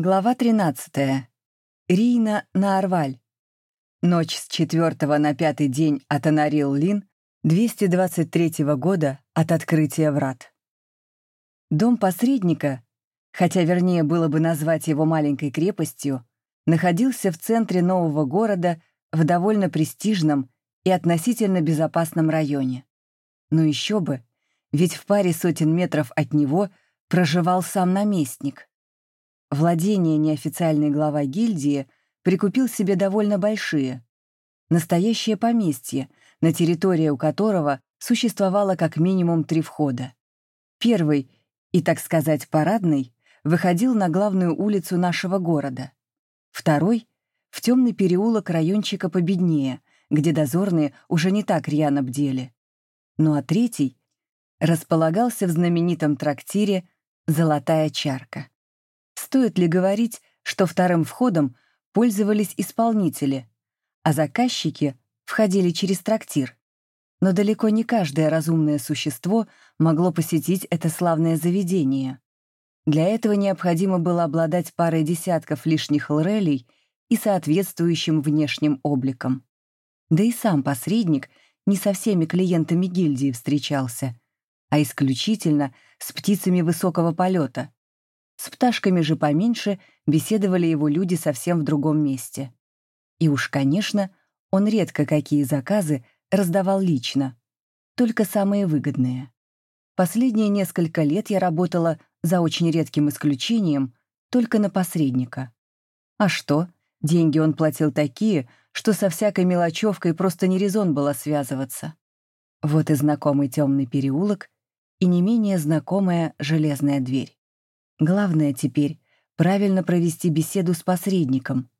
Глава 13. Рийна на Арваль. Ночь с 4 на пятый день от Анарил-Лин 223 года от открытия врат. Дом посредника, хотя вернее было бы назвать его маленькой крепостью, находился в центре нового города в довольно престижном и относительно безопасном районе. Но еще бы, ведь в паре сотен метров от него проживал сам наместник. Владение неофициальный глава гильдии прикупил себе довольно большие. Настоящее поместье, на территории у которого существовало как минимум три входа. Первый, и, так сказать, парадный, выходил на главную улицу нашего города. Второй — в темный переулок райончика победнее, где дозорные уже не так рьяно бдели. Ну а третий располагался в знаменитом трактире «Золотая чарка». Стоит ли говорить, что вторым входом пользовались исполнители, а заказчики входили через трактир? Но далеко не каждое разумное существо могло посетить это славное заведение. Для этого необходимо было обладать парой десятков лишних лрелей и соответствующим внешним обликом. Да и сам посредник не со всеми клиентами гильдии встречался, а исключительно с птицами высокого полета, с пташками же поменьше беседовали его люди совсем в другом месте. И уж, конечно, он редко какие заказы раздавал лично, только самые выгодные. Последние несколько лет я работала, за очень редким исключением, только на посредника. А что, деньги он платил такие, что со всякой мелочевкой просто не резон было связываться. Вот и знакомый темный переулок, и не менее знакомая железная дверь. Главное теперь — правильно провести беседу с посредником.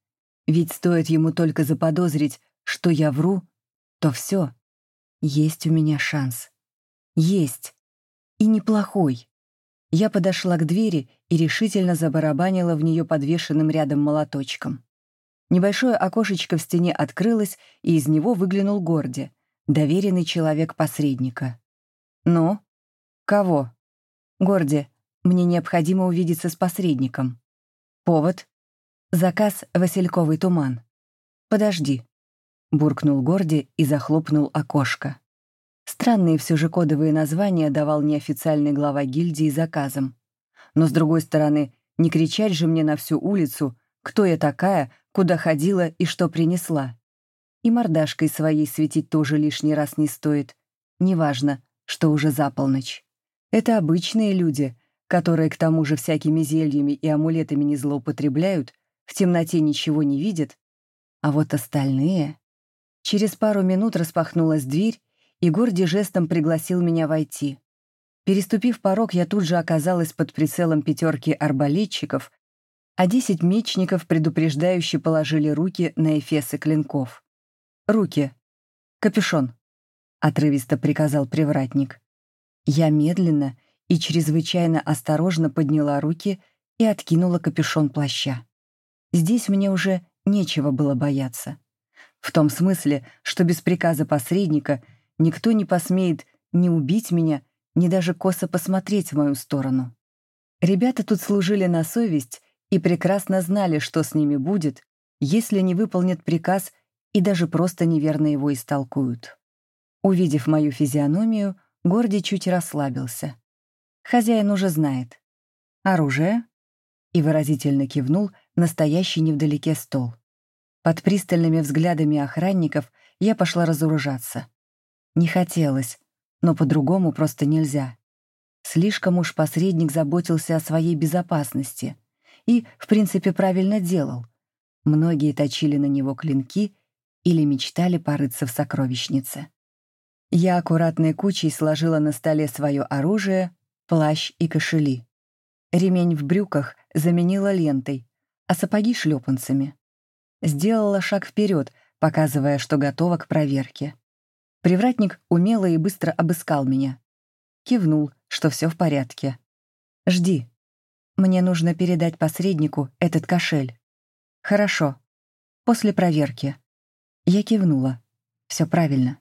Ведь стоит ему только заподозрить, что я вру, то все. Есть у меня шанс. Есть. И неплохой. Я подошла к двери и решительно забарабанила в нее подвешенным рядом молоточком. Небольшое окошечко в стене открылось, и из него выглянул Горди, доверенный человек посредника. «Ну? Кого?» «Горди, мне необходимо увидеться с посредником. Повод — заказ «Васильковый туман». «Подожди», — буркнул Горди и захлопнул окошко. Странные все же кодовые названия давал неофициальный глава гильдии заказом. Но, с другой стороны, не кричать же мне на всю улицу, кто я такая, куда ходила и что принесла. И мордашкой своей светить тоже лишний раз не стоит. Неважно, что уже за полночь. Это обычные люди, которые к тому же всякими зельями и амулетами не злоупотребляют, в темноте ничего не видят, а вот остальные... Через пару минут распахнулась дверь, и Горди жестом пригласил меня войти. Переступив порог, я тут же оказалась под прицелом пятерки арбалетчиков, а десять мечников предупреждающе положили руки на эфесы клинков. «Руки! Капюшон!» — отрывисто приказал привратник. Я медленно и чрезвычайно осторожно подняла руки и откинула капюшон плаща. Здесь мне уже нечего было бояться. В том смысле, что без приказа посредника никто не посмеет ни убить меня, ни даже косо посмотреть в мою сторону. Ребята тут служили на совесть и прекрасно знали, что с ними будет, если не выполнят приказ и даже просто неверно его истолкуют. Увидев мою физиономию, Горди чуть расслабился. Хозяин уже знает. Оружие? И выразительно кивнул настоящий невдалеке стол. Под пристальными взглядами охранников я пошла разоружаться. Не хотелось, но по-другому просто нельзя. Слишком уж посредник заботился о своей безопасности и, в принципе, правильно делал. Многие точили на него клинки или мечтали порыться в сокровищнице. Я аккуратной кучей сложила на столе свое оружие, плащ и кошели. Ремень в брюках заменила лентой, а сапоги — шлепанцами. Сделала шаг вперед, показывая, что готова к проверке. Привратник умело и быстро обыскал меня. Кивнул, что все в порядке. «Жди. Мне нужно передать посреднику этот кошель». «Хорошо. После проверки». Я кивнула. Все правильно.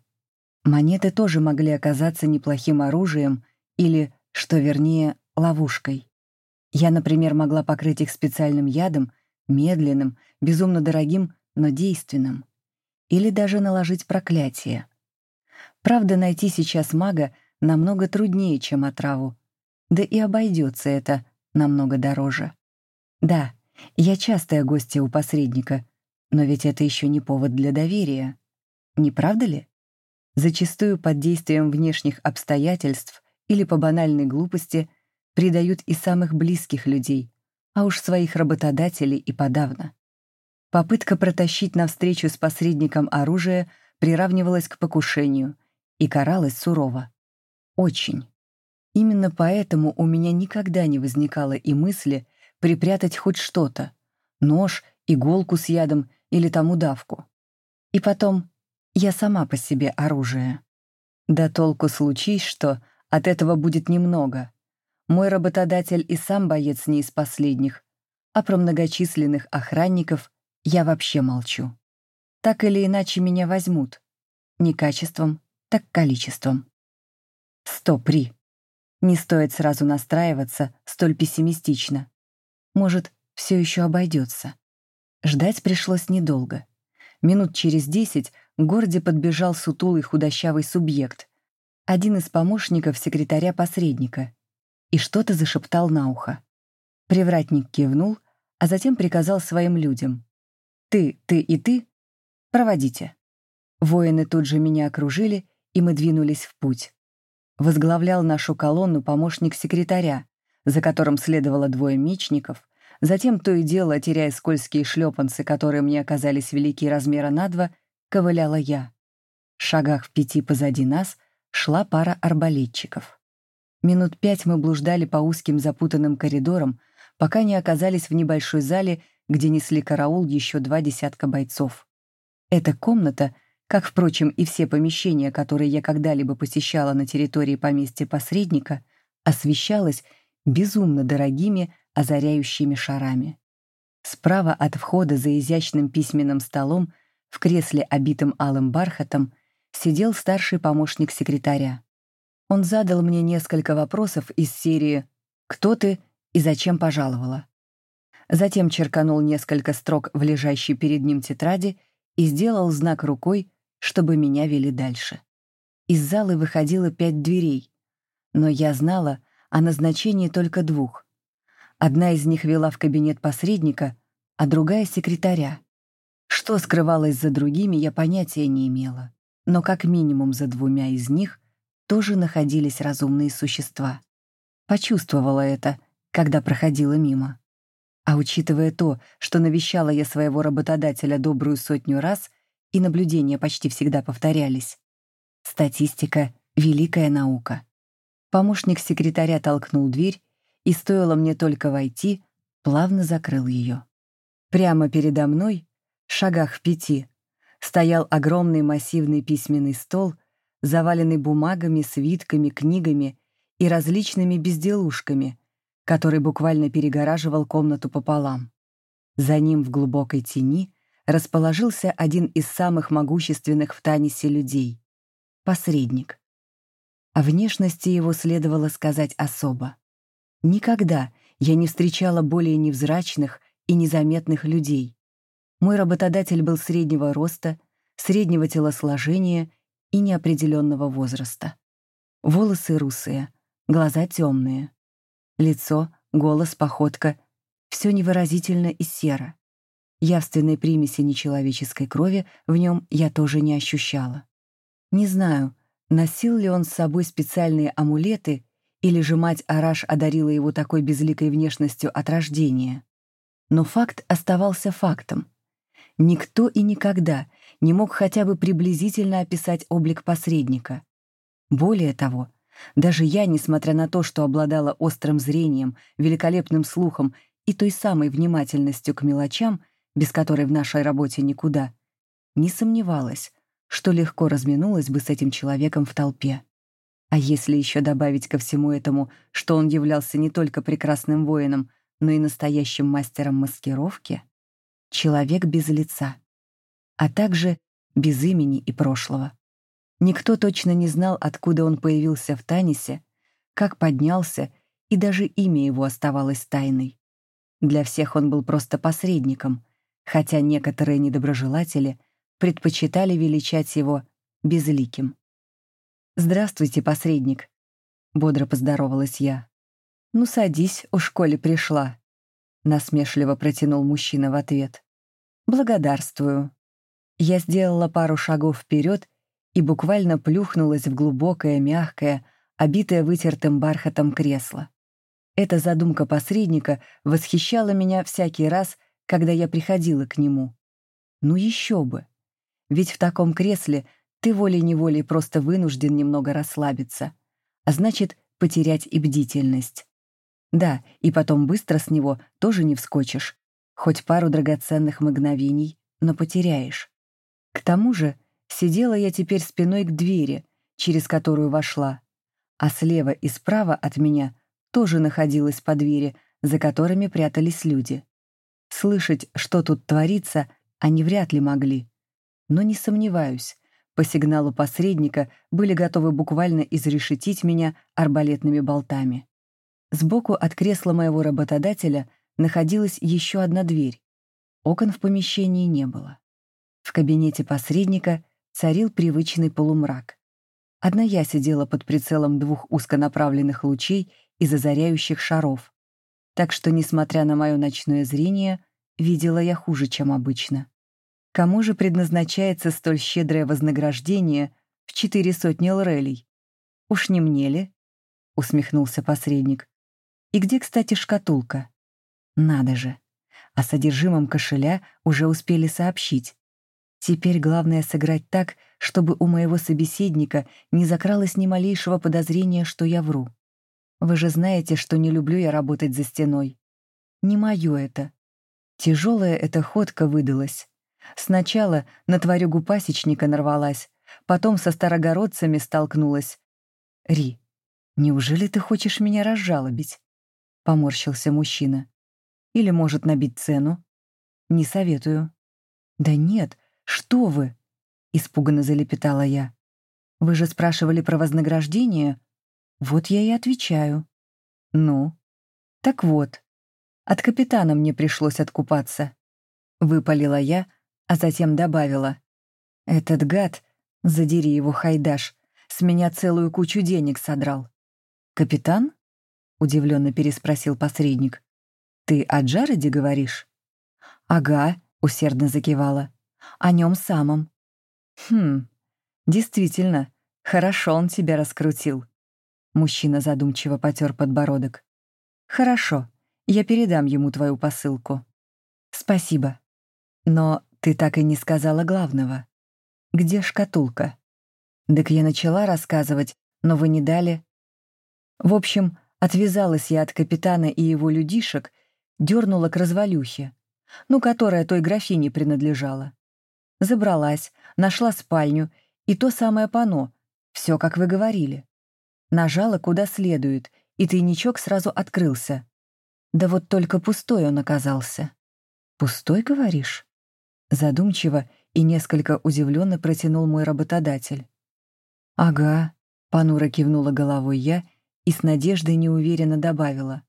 Монеты тоже могли оказаться неплохим оружием или что вернее, ловушкой. Я, например, могла покрыть их специальным ядом, медленным, безумно дорогим, но действенным. Или даже наложить проклятие. Правда, найти сейчас мага намного труднее, чем отраву. Да и обойдется это намного дороже. Да, я частая гостья у посредника, но ведь это еще не повод для доверия. Не правда ли? Зачастую под действием внешних обстоятельств или по банальной глупости предают и самых близких людей, а уж своих работодателей и подавно. Попытка протащить навстречу с посредником оружие приравнивалась к покушению и каралась сурово. Очень. Именно поэтому у меня никогда не возникало и мысли припрятать хоть что-то — нож, иголку с ядом или там удавку. И потом, я сама по себе оружие. Да толку случись, что от этого будет немного. Мой работодатель и сам боец не из последних, а про многочисленных охранников я вообще молчу. Так или иначе меня возьмут. Не качеством, так количеством. Стоп, Ри. Не стоит сразу настраиваться столь пессимистично. Может, все еще обойдется. Ждать пришлось недолго. Минут через десять к городе подбежал сутулый худощавый субъект, один из помощников секретаря-посредника, и что-то зашептал на ухо. Привратник кивнул, а затем приказал своим людям. «Ты, ты и ты? Проводите». Воины тут же меня окружили, и мы двинулись в путь. Возглавлял нашу колонну помощник секретаря, за которым следовало двое мечников, затем то и дело, теряя скользкие шлепанцы, которые мне оказались велики размера на два, ковыляла я. В шагах в пяти позади нас шла пара арбалетчиков. Минут пять мы блуждали по узким запутанным коридорам, пока не оказались в небольшой зале, где несли караул еще два десятка бойцов. Эта комната, как, впрочем, и все помещения, которые я когда-либо посещала на территории поместья посредника, освещалась безумно дорогими озаряющими шарами. Справа от входа за изящным письменным столом в кресле, обитым алым бархатом, сидел старший помощник секретаря. Он задал мне несколько вопросов из серии «Кто ты и зачем пожаловала?». Затем черканул несколько строк в лежащей перед ним тетради и сделал знак рукой, чтобы меня вели дальше. Из залы выходило пять дверей, но я знала о назначении только двух. Одна из них вела в кабинет посредника, а другая — секретаря. Что скрывалось за другими, я понятия не имела. Но как минимум за двумя из них тоже находились разумные существа. Почувствовала это, когда проходила мимо. А учитывая то, что навещала я своего работодателя добрую сотню раз, и наблюдения почти всегда повторялись, статистика — великая наука. Помощник секретаря толкнул дверь, и стоило мне только войти, плавно закрыл ее. Прямо передо мной шагах в пяти, стоял огромный массивный письменный стол, заваленный бумагами, свитками, книгами и различными безделушками, который буквально перегораживал комнату пополам. За ним в глубокой тени расположился один из самых могущественных в Танисе людей — посредник. О внешности его следовало сказать особо. Никогда я не встречала более невзрачных и незаметных людей. Мой работодатель был среднего роста, среднего телосложения и неопределенного возраста. Волосы русые, глаза темные. Лицо, голос, походка — все невыразительно и серо. Явственной примеси нечеловеческой крови в нем я тоже не ощущала. Не знаю, носил ли он с собой специальные амулеты или же мать Араш одарила его такой безликой внешностью от рождения. Но факт оставался фактом. Никто и никогда не мог хотя бы приблизительно описать облик посредника. Более того, даже я, несмотря на то, что обладала острым зрением, великолепным слухом и той самой внимательностью к мелочам, без которой в нашей работе никуда, не сомневалась, что легко разминулась бы с этим человеком в толпе. А если еще добавить ко всему этому, что он являлся не только прекрасным воином, но и настоящим мастером маскировки, человек без лица, а также без имени и прошлого. Никто точно не знал, откуда он появился в Танисе, как поднялся и даже имя его оставалось тайной. Для всех он был просто посредником, хотя некоторые недоброжелатели предпочитали величать его безликим. «Здравствуйте, посредник», — бодро поздоровалась я. «Ну, садись, у школе пришла», — насмешливо протянул мужчина в ответ. «Благодарствую». Я сделала пару шагов вперед и буквально плюхнулась в глубокое, мягкое, обитое вытертым бархатом кресло. Эта задумка посредника восхищала меня всякий раз, когда я приходила к нему. Ну еще бы! Ведь в таком кресле ты волей-неволей просто вынужден немного расслабиться, а значит, потерять и бдительность. Да, и потом быстро с него тоже не вскочишь. Хоть пару драгоценных мгновений, но потеряешь. К тому же сидела я теперь спиной к двери, через которую вошла, а слева и справа от меня тоже находилась по двери, за которыми прятались люди. Слышать, что тут творится, они вряд ли могли. Но не сомневаюсь, по сигналу посредника были готовы буквально изрешетить меня арбалетными болтами. Сбоку от кресла моего работодателя находилась еще одна дверь. Окон в помещении не было. В кабинете посредника царил привычный полумрак. Одна я сидела под прицелом двух узконаправленных лучей из озаряющих шаров. Так что, несмотря на мое ночное зрение, видела я хуже, чем обычно. Кому же предназначается столь щедрое вознаграждение в четыре сотни лрелей? Уж не мне ли? Усмехнулся посредник. И где, кстати, шкатулка? Надо же. О содержимом кошеля уже успели сообщить. Теперь главное сыграть так, чтобы у моего собеседника не закралось ни малейшего подозрения, что я вру. Вы же знаете, что не люблю я работать за стеной. Не мое это. Тяжелая эта ходка выдалась. Сначала на тварюгу пасечника нарвалась, потом со старогородцами столкнулась. «Ри, неужели ты хочешь меня разжалобить?» — поморщился мужчина. «Или, может, набить цену?» «Не советую». «Да нет, что вы?» — испуганно залепетала я. «Вы же спрашивали про вознаграждение?» «Вот я и отвечаю». «Ну?» «Так вот, от капитана мне пришлось откупаться». Выпалила я, а затем добавила. «Этот гад, задери его, Хайдаш, с меня целую кучу денег содрал». «Капитан?» — удивленно переспросил посредник. «Ты о Джареде говоришь?» «Ага», — усердно закивала. «О нем самом». «Хм, действительно, хорошо он тебя раскрутил». Мужчина задумчиво потер подбородок. «Хорошо, я передам ему твою посылку». «Спасибо. Но ты так и не сказала главного. Где шкатулка? Так я начала рассказывать, но вы не дали. В общем, отвязалась я от капитана и его людишек, дернула к развалюхе, ну, которая той графине принадлежала. Забралась, нашла спальню и то самое пано, все, как вы говорили. Нажала куда следует, и тайничок сразу открылся. Да вот только пустой он оказался. «Пустой, говоришь?» Задумчиво и несколько удивленно протянул мой работодатель. «Ага», — понуро кивнула головой я и с надеждой неуверенно добавила.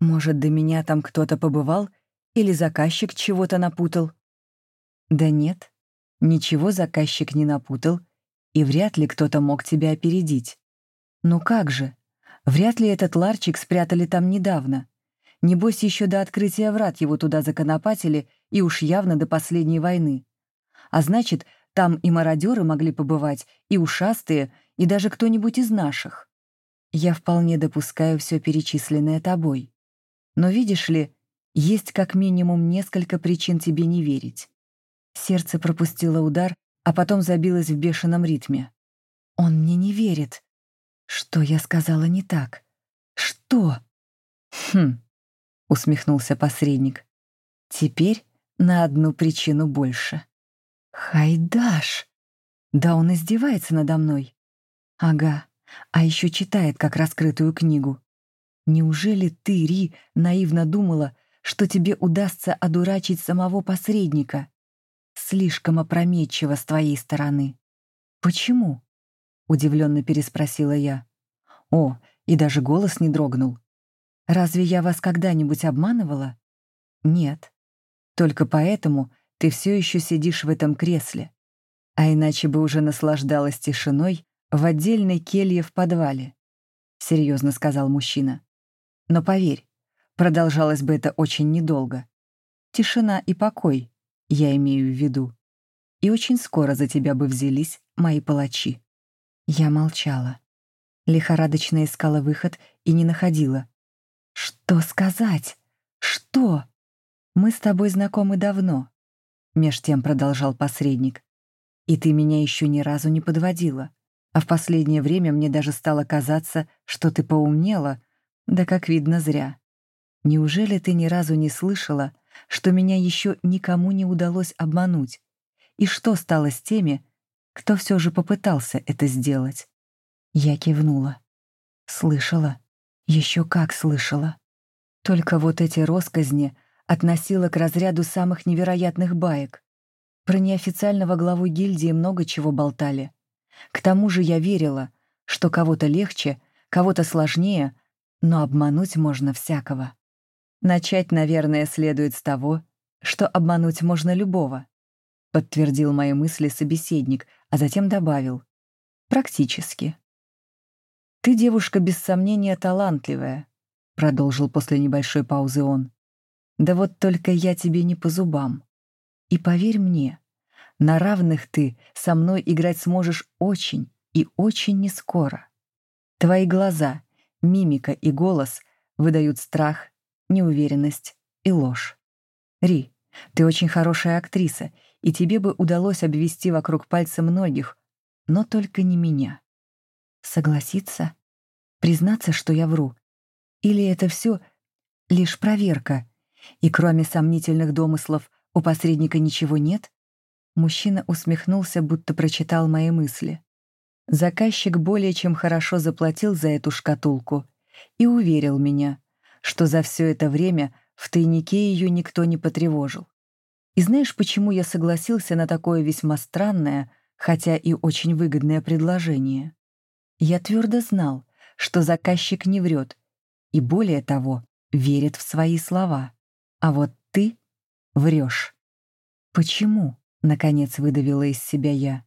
«Может, до меня там кто-то побывал или заказчик чего-то напутал?» «Да нет, ничего заказчик не напутал, и вряд ли кто-то мог тебя опередить. Ну как же? Вряд ли этот ларчик спрятали там недавно. Небось, еще до открытия врат его туда законопатили и уж явно до последней войны. А значит, там и мародеры могли побывать, и ушастые, и даже кто-нибудь из наших. Я вполне допускаю все перечисленное тобой. Но видишь ли, есть как минимум несколько причин тебе не верить. Сердце пропустило удар, а потом забилось в бешеном ритме. Он мне не верит. Что я сказала не так? Что? Хм, усмехнулся посредник. Теперь на одну причину больше. Хайдаш! Да он издевается надо мной. Ага, а еще читает как раскрытую книгу. Неужели ты, Ри, наивно думала, что тебе удастся одурачить самого посредника? Слишком опрометчиво с твоей стороны. Почему? Удивленно переспросила я. О, и даже голос не дрогнул. Разве я вас когда-нибудь обманывала? Нет. Только поэтому ты все еще сидишь в этом кресле. А иначе бы уже наслаждалась тишиной в отдельной келье в подвале. Серьезно сказал мужчина. Но поверь, продолжалось бы это очень недолго. Тишина и покой, я имею в виду. И очень скоро за тебя бы взялись мои палачи. Я молчала. Лихорадочно искала выход и не находила. «Что сказать? Что?» «Мы с тобой знакомы давно», — меж тем продолжал посредник. «И ты меня еще ни разу не подводила. А в последнее время мне даже стало казаться, что ты поумнела, да, как видно, зря. Неужели ты ни разу не слышала, что меня еще никому не удалось обмануть? И что стало с теми, кто все же попытался это сделать?» Я кивнула. Слышала. Еще как слышала. Только вот эти росказни относила к разряду самых невероятных баек. Про неофициального главу гильдии много чего болтали. К тому же я верила, что кого-то легче, кого-то сложнее, но обмануть можно всякого. Начать, наверное, следует с того, что обмануть можно любого, подтвердил мои мысли собеседник, а затем добавил: практически. «Ты девушка без сомнения талантливая», — продолжил после небольшой паузы он. «Да вот только я тебе не по зубам. И поверь мне, на равных ты со мной играть сможешь очень и очень нескоро. Твои глаза, мимика и голос выдают страх, неуверенность и ложь. Ри, ты очень хорошая актриса, и тебе бы удалось обвести вокруг пальца многих, но только не меня. Согласиться? Признаться, что я вру? Или это все лишь проверка, и кроме сомнительных домыслов у посредника ничего нет? Мужчина усмехнулся, будто прочитал мои мысли. Заказчик более чем хорошо заплатил за эту шкатулку и уверил меня, что за все это время в тайнике ее никто не потревожил. И знаешь, почему я согласился на такое весьма странное, хотя и очень выгодное предложение? Я твердо знал, что заказчик не врет, и более того, верит в свои слова. А вот ты врешь. Почему? Наконец выдавила из себя я.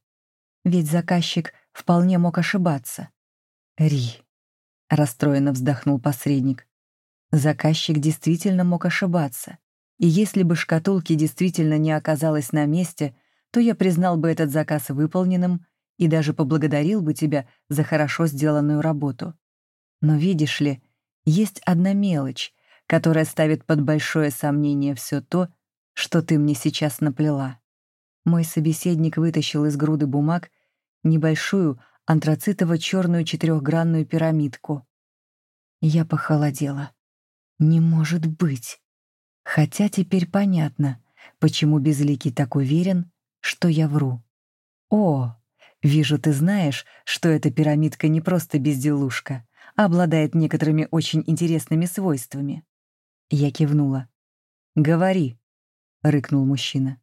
Ведь заказчик вполне мог ошибаться. Ри. Расстроенно вздохнул посредник. Заказчик действительно мог ошибаться. И если бы шкатулки действительно не оказалось на месте, то я признал бы этот заказ выполненным и даже поблагодарил бы тебя за хорошо сделанную работу. Но видишь ли, есть одна мелочь, которая ставит под большое сомнение все то, что ты мне сейчас наплела. Мой собеседник вытащил из груды бумаг небольшую антрацитово-черную четырехгранную пирамидку. Я похолодела. Не может быть. Хотя теперь понятно, почему Безликий так уверен, что я вру. О, вижу, ты знаешь, что эта пирамидка не просто безделушка, обладает некоторыми очень интересными свойствами. Я кивнула. «Говори», — рыкнул мужчина.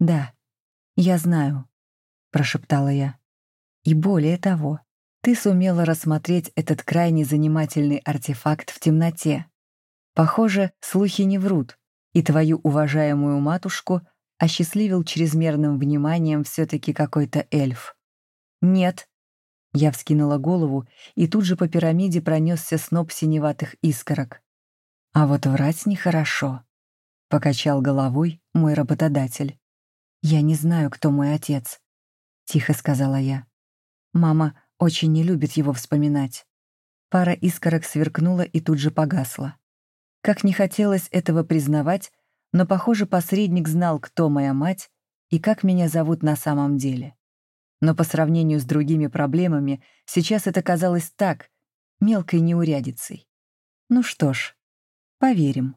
«Да, я знаю», — прошептала я. «И более того, ты сумела рассмотреть этот крайне занимательный артефакт в темноте. Похоже, слухи не врут, и твою уважаемую матушку осчастливил чрезмерным вниманием все-таки какой-то эльф. Нет, я вскинула голову, и тут же по пирамиде пронесся сноп синеватых искорок. А вот врать нехорошо. Покачал головой мой работодатель. «Я не знаю, кто мой отец», — тихо сказала я. Мама очень не любит его вспоминать. Пара искорок сверкнула и тут же погасла. Как не хотелось этого признавать, но, похоже, посредник знал, кто моя мать и как меня зовут на самом деле. Но по сравнению с другими проблемами сейчас это казалось так, мелкой неурядицей. Ну что ж, поверим.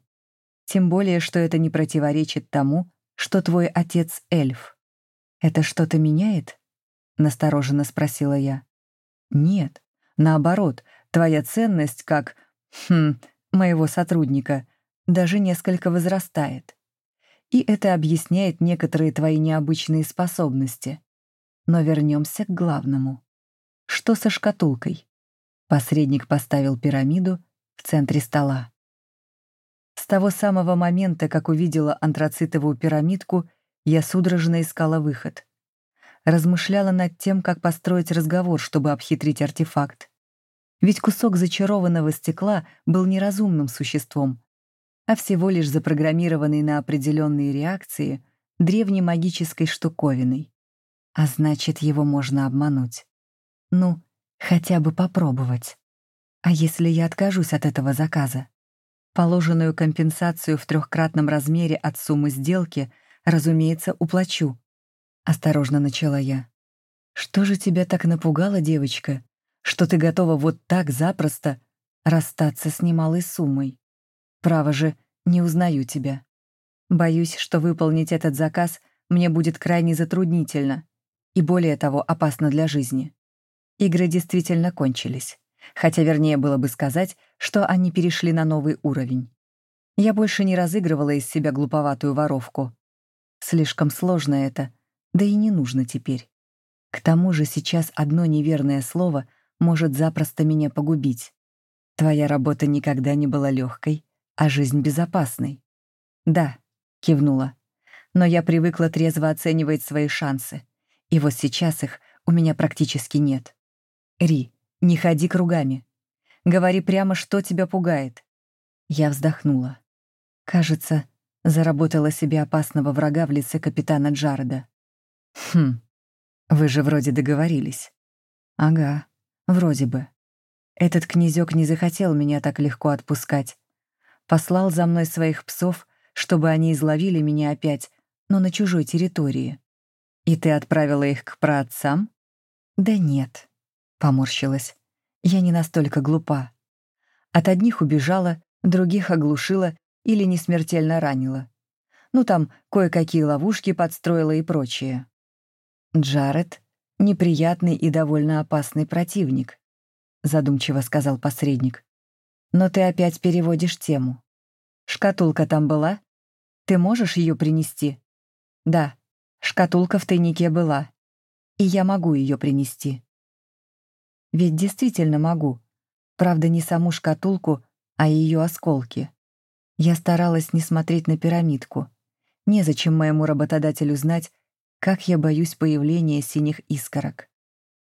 Тем более, что это не противоречит тому, что твой отец — эльф. «Это что-то меняет?» — настороженно спросила я. «Нет, наоборот, твоя ценность как, хм, моего сотрудника даже несколько возрастает. И это объясняет некоторые твои необычные способности. Но вернемся к главному. Что со шкатулкой? Посредник поставил пирамиду, в центре стола. С того самого момента, как увидела антрацитовую пирамидку, я судорожно искала выход. Размышляла над тем, как построить разговор, чтобы обхитрить артефакт. Ведь кусок зачарованного стекла был неразумным существом, а всего лишь запрограммированный на определенные реакции древней магической штуковиной. А значит, его можно обмануть. Ну, хотя бы попробовать. А если я откажусь от этого заказа? Положенную компенсацию в трехкратном размере от суммы сделки, разумеется, уплачу. Осторожно начала я. Что же тебя так напугало, девочка, что ты готова вот так запросто расстаться с немалой суммой? Право же, не узнаю тебя. Боюсь, что выполнить этот заказ мне будет крайне затруднительно и, более того, опасно для жизни. Игры действительно кончились хотя вернее было бы сказать, что они перешли на новый уровень. Я больше не разыгрывала из себя глуповатую воровку. Слишком сложно это, да и не нужно теперь. К тому же сейчас одно неверное слово может запросто меня погубить. Твоя работа никогда не была легкой, а жизнь безопасной. Да, кивнула. Но я привыкла трезво оценивать свои шансы. И вот сейчас их у меня практически нет. Ри, не ходи кругами. Говори прямо, что тебя пугает. Я вздохнула. Кажется, заработала себе опасного врага в лице капитана Джареда. Хм, вы же вроде договорились. Ага, вроде бы. Этот князёк не захотел меня так легко отпускать. Послал за мной своих псов, чтобы они изловили меня опять, но на чужой территории. И ты отправила их к праотцам? Да нет. Поморщилась. Я не настолько глупа. От одних убежала, других оглушила или не смертельно ранила. Ну там кое-какие ловушки подстроила и прочее. Джаред — неприятный и довольно опасный противник, задумчиво сказал посредник. Но ты опять переводишь тему. Шкатулка там была? Ты можешь ее принести? Да, шкатулка в тайнике была. И я могу ее принести. Ведь действительно могу. Правда, не саму шкатулку, а ее осколки. Я старалась не смотреть на пирамидку. Незачем моему работодателю знать, как я боюсь появления синих искорок.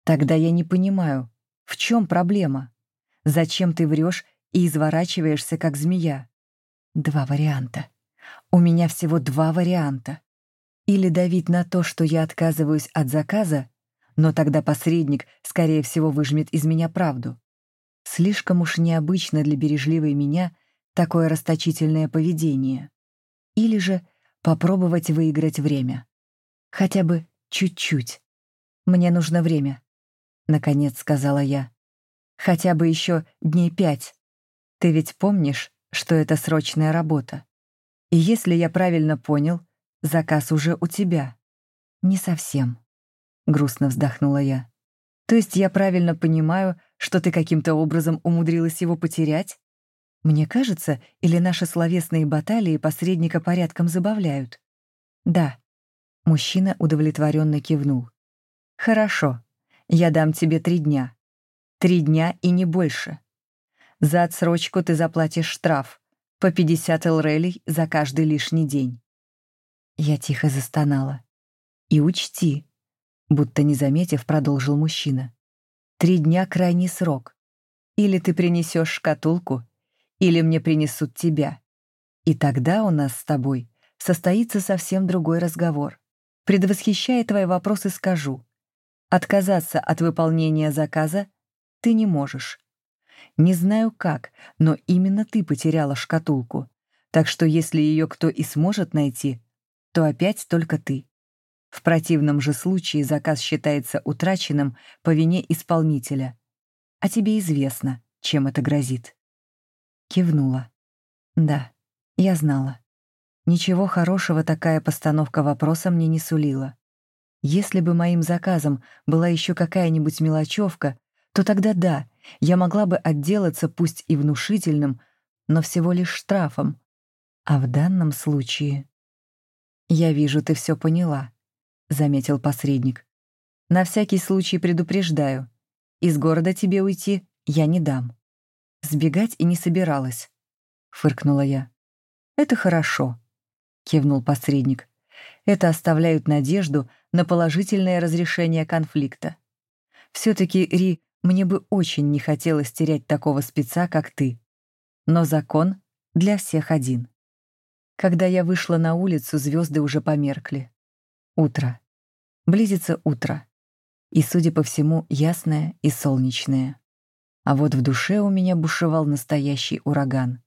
Тогда я не понимаю, в чем проблема? Зачем ты врешь и изворачиваешься, как змея? Два варианта. У меня всего два варианта. Или давить на то, что я отказываюсь от заказа, но тогда посредник, скорее всего, выжмет из меня правду. Слишком уж необычно для бережливой меня такое расточительное поведение. Или же попробовать выиграть время. Хотя бы чуть-чуть. Мне нужно время, — наконец сказала я. Хотя бы еще дней пять. Ты ведь помнишь, что это срочная работа? И если я правильно понял, заказ уже у тебя. Не совсем. — грустно вздохнула я. «То есть я правильно понимаю, что ты каким-то образом умудрилась его потерять? Мне кажется, или наши словесные баталии посредника порядком забавляют?» «Да». Мужчина удовлетворенно кивнул. «Хорошо. Я дам тебе три дня. Три дня и не больше. За отсрочку ты заплатишь штраф по 50 элрелей за каждый лишний день». Я тихо застонала. «И учти, Будто не заметив, продолжил мужчина. «Три дня — крайний срок. Или ты принесешь шкатулку, или мне принесут тебя. И тогда у нас с тобой состоится совсем другой разговор. Предвосхищая твои вопросы, скажу. Отказаться от выполнения заказа ты не можешь. Не знаю как, но именно ты потеряла шкатулку. Так что если ее кто и сможет найти, то опять только ты. В противном же случае заказ считается утраченным по вине исполнителя. А тебе известно, чем это грозит. Кивнула. Да, я знала. Ничего хорошего такая постановка вопроса мне не сулила. Если бы моим заказом была еще какая-нибудь мелочевка, то тогда да, я могла бы отделаться пусть и внушительным, но всего лишь штрафом. А в данном случае... Я вижу, ты все поняла заметил посредник. На всякий случай предупреждаю. Из города тебе уйти я не дам. сбегать и не собиралась», — фыркнула я. «Это хорошо», — кивнул посредник. «Это оставляет надежду на положительное разрешение конфликта. Все-таки, Ри, мне бы очень не хотелось терять такого спеца, как ты. Но закон для всех один. Когда я вышла на улицу, звезды уже померкли. Утро. Близится утро. И, судя по всему, ясное и солнечное. А вот в душе у меня бушевал настоящий ураган.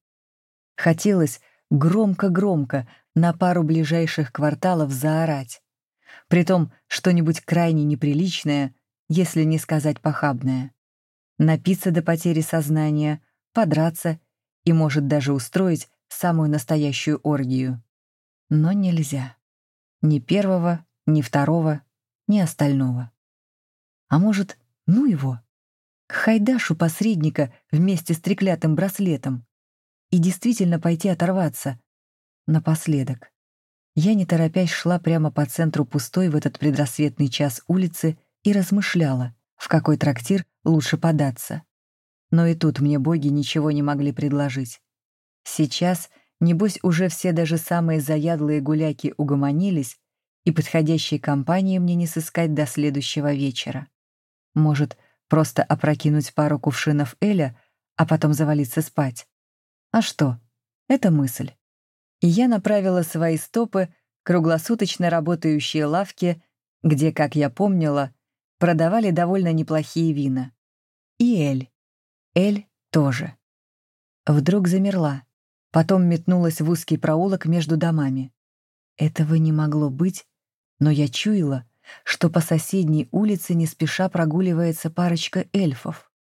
Хотелось громко-громко на пару ближайших кварталов заорать. Притом что-нибудь крайне неприличное, если не сказать похабное. Напиться до потери сознания, подраться и, может, даже устроить самую настоящую оргию. Но нельзя. Ни первого, ни второго, ни остального. А может, ну его? К хайдашу посредника вместе с треклятым браслетом. И действительно пойти оторваться. Напоследок. Я, не торопясь, шла прямо по центру пустой в этот предрассветный час улицы и размышляла, в какой трактир лучше податься. Но и тут мне боги ничего не могли предложить. Сейчас, небось, уже все даже самые заядлые гуляки угомонились, и подходящей компании мне не сыскать до следующего вечера. Может, просто опрокинуть пару кувшинов Эля, а потом завалиться спать. А что? Это мысль. И я направила свои стопы круглосуточно работающей лавке, где, как я помнила, продавали довольно неплохие вина. И Эль. Эль тоже. Вдруг замерла, потом метнулась в узкий проулок между домами. Этого не могло быть, но я чуяла, что по соседней улице не спеша прогуливается парочка эльфов.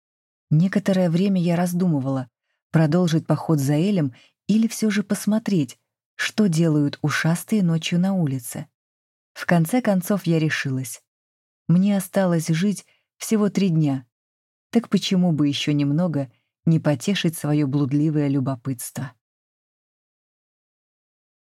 Некоторое время я раздумывала, продолжить поход за Элем или все же посмотреть, что делают ушастые ночью на улице. В конце концов я решилась. Мне осталось жить всего три дня, так почему бы еще немного не потешить свое блудливое любопытство?